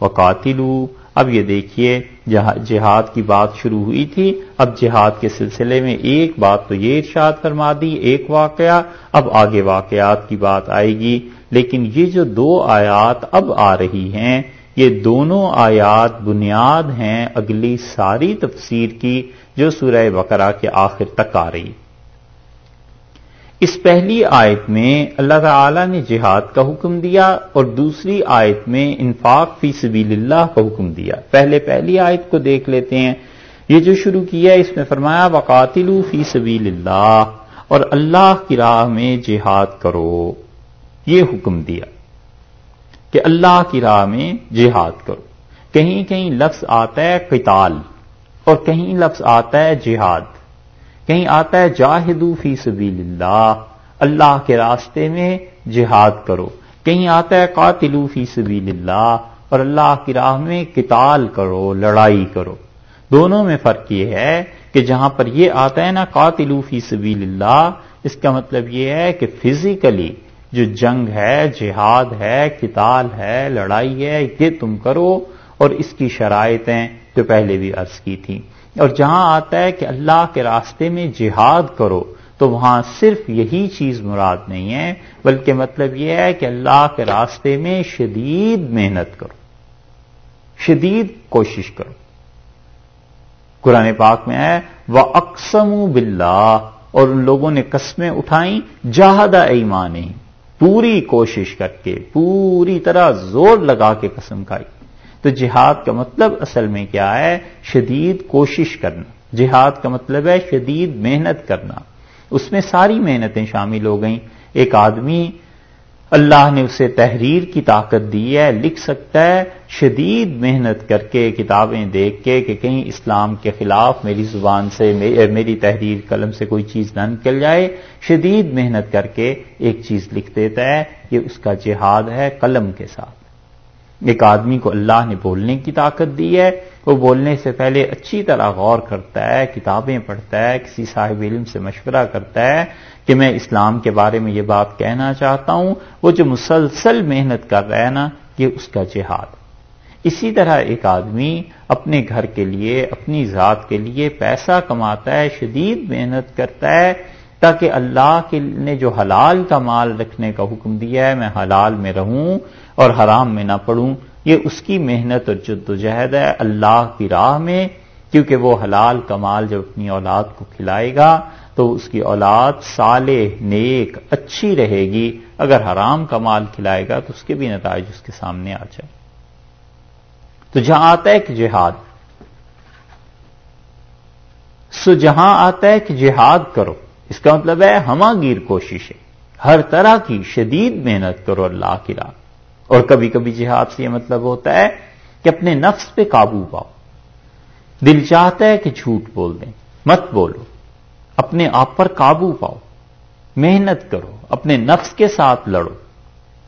وقاتلو اب یہ دیکھیے جہاد کی بات شروع ہوئی تھی۔ اب جہاد کے سلسلے میں ایک بات تو یہ ارشاد فرما دی، ایک واقعہ۔ اب آگے واقعات کی بات آئے گی۔ لیکن یہ جو دو آیات اب آ رہی ہیں، یہ دونوں آیات بنیاد ہیں اگلی ساری تفسیر کی جو سورہ بقرہ کے آخر تک آ رہی۔ اس پہلی آیت میں اللہ تعالی نے جہاد کا حکم دیا اور دوسری آیت میں انفاق فی سبیل اللہ کا حکم دیا۔ پہلے پہلی آیت کو دیکھ لیتے ہیں۔ یہ جو شروع کیا اس میں فرمایا وقاتل فی سبیل اللہ اور اللہ کی راہ میں جہاد کرو۔ یہ حکم دیا کہ اللہ کی راہ میں جہاد کرو۔ کہیں کہیں لفظ آتا ہے قتال اور کہیں لفظ آتا ہے جہاد۔ کہیں آتا ہے، جاہدو فی سبیل اللہ اللہ کے راستے میں جہاد کرو۔ کہیں آتا ہے، قاتلو فی سبیل اللہ اور اللہ کی راہ میں قتال کرو، لڑائی کرو۔ دونوں میں فرق یہ ہے کہ جہاں پر یہ آتا ہے نا، قاتلو فی سبیل اللہ اس کا مطلب یہ ہے کہ فزیکلی جو جنگ ہے، جہاد ہے، قتال ہے، لڑائی ہے، یہ تم کرو۔ اور اس کی شرائطیں تو پہلے بھی عرض کی تھیں۔ اور جہاں آتا ہے کہ اللہ کے راستے میں جہاد کرو، تو وہاں صرف یہی چیز مراد نہیں ہے، بلکہ مطلب یہ ہے کہ اللہ کے راستے میں شدید محنت کرو، شدید کوشش کرو۔ قرآن پاک میں ہے وہ اقسم باللہ اور ان لوگوں نے قسمیں اٹھائیں جہادہ ایمان پوری کوشش کر کے، پوری طرح زور لگا کے قسم کھائی۔ تو جہاد کا مطلب اصل میں کیا ہے؟ شدید کوشش کرنا۔ جہاد کا مطلب ہے شدید محنت کرنا۔ اس میں ساری محنتیں شامل ہو گئیں۔ ایک آدمی اللہ نے اسے تحریر کی طاقت دی ہے، لکھ سکتا ہے شدید محنت کر کے کتابیں دیکھ کے کہ کہیں اسلام کے خلاف میری زبان سے، میری تحریر قلم سے کوئی چیز نہ نکل جائے۔ شدید محنت کر کے ایک چیز لکھ دیتا ہے، یہ اس کا جہاد ہے قلم کے ساتھ۔ ایک آدمی کو اللہ نے بولنے کی طاقت دی ہے، وہ بولنے سے پہلے اچھی طرح غور کرتا ہے، کتابیں پڑھتا ہے، کسی صاحب علم سے مشورہ کرتا ہے کہ میں اسلام کے بارے میں یہ بات کہنا چاہتا ہوں۔ وہ جو مسلسل محنت کر رہا ہے نا، یہ اس کا جہاد۔ اسی طرح ایک آدمی اپنے گھر کے لیے، اپنی ذات کے لیے پیسہ کماتا ہے، شدید محنت کرتا ہے تاکہ اللہ کے نے جو حلال کا مال رکھنے کا حکم دیا ہے، میں حلال میں رہوں اور حرام میں نہ پڑوں، یہ اس کی محنت اور جد و جہد ہے اللہ کی راہ میں، کیونکہ وہ حلال کمال جب اپنی اولاد کو کھلائے گا تو اس کی اولاد صالح، نیک، اچھی رہے گی۔ اگر حرام کمال کھلائے گا تو اس کے بھی نتائج اس کے سامنے آ جائے تو جہاں آتا ہے کہ جہاد، سو جہاں آتا ہے کہ جہاد کرو۔ اس کا مطلب ہے ہما گیر کوشش ہے ہر طرح کی شدید محنت کرو اللہ کی راہ۔ اور کبھی کبھی جہاد سے یہ مطلب ہوتا ہے کہ اپنے نفس پہ قابو پاؤ۔ دل چاہتا ہے کہ جھوٹ بول دیں۔ مت بولو۔ اپنے آپ پر قابو پاؤ۔ محنت کرو۔ اپنے نفس کے ساتھ لڑو۔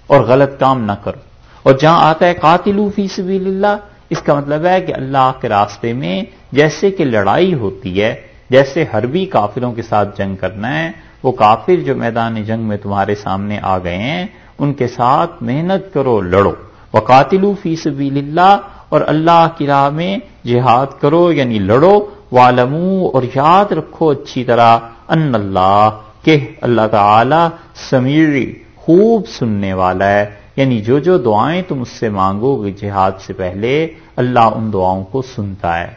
اور غلط کام نہ کرو۔ اور جہاں آتا ہے قاتل فی سبیل اللہ، اس کا مطلب ہے کہ اللہ کے راستے میں جیسے کہ لڑائی ہوتی ہے جیسے حربی کافروں کے ساتھ جنگ کرنا ہے، وہ کافر جو میدان جنگ میں تمہارے سامنے آ گئے ہیں، ان کے ساتھ محنت کرو، لڑو۔ وقاتلو فی سبیل اللہ اور اللہ کی راہ میں جہاد کرو یعنی لڑو۔ والمو اور یاد رکھو اچھی طرح ان اللہ، کہ اللہ تعالی سمیری خوب سننے والا ہے۔ یعنی جو جو دعائیں تم اس سے مانگو گے جہاد سے پہلے، اللہ ان دعاؤں کو سنتا ہے۔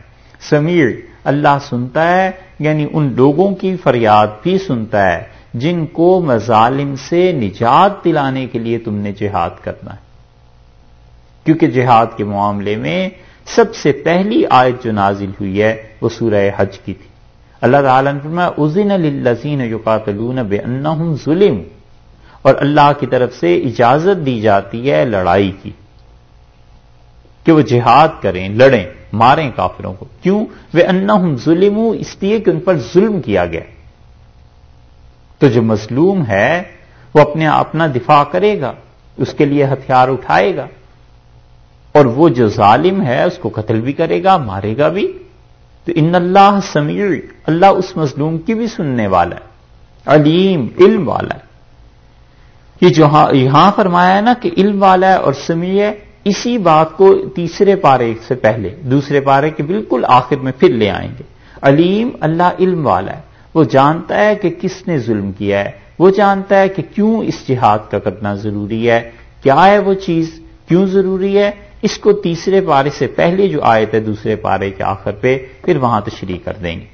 سمیر اللہ سنتا ہے یعنی ان لوگوں کی فریاد بھی سنتا ہے، جن کو مظالم سے نجات دلانے کے لیے تم نے جہاد کرنا ہے۔ کیونکہ جہاد کے معاملے میں سب سے پہلی آیت جو نازل ہوئی ہے، وہ سورہ حج کی تھی۔ اللہ تعالیٰ نے فرمایا ازین الزین یقاتلون بے ظلم۔ اور اللہ کی طرف سے اجازت دی جاتی ہے لڑائی کی، کہ وہ جہاد کریں، لڑیں۔ ماریں کافروں کو کیوں؟ وہ ان ظلم اس لیے کہ ان پر ظلم کیا گیا۔ تو جو مظلوم ہے، وہ اپنے اپنا دفاع کرے گا، اس کے لیے ہتھیار اٹھائے گا۔ اور وہ جو ظالم ہے، اس کو قتل بھی کرے گا، مارے گا بھی۔ تو ان اللہ سمیع، اللہ اس مظلوم کی بھی سننے والا ہے، علیم، علم والا ہے۔ یہ جو ہاں، یہاں فرمایا ہے نا کہ علم والا ہے اور سمیع ہے اسی بات کو تیسرے پارے سے پہلے، دوسرے پارے کے بالکل آخر میں پھر لے آئیں گے۔ علیم اللہ علم والا ہے۔ وہ جانتا ہے کہ کس نے ظلم کیا ہے۔ وہ جانتا ہے کہ کیوں اس جہاد کا کرنا ضروری ہے۔ کیا ہے وہ چیز؟ کیوں ضروری ہے؟ اس کو تیسرے پارے سے پہلے جو آئے تھے دوسرے پارے کے آخر پہ، پھر وہاں تشریح کر دیں گے۔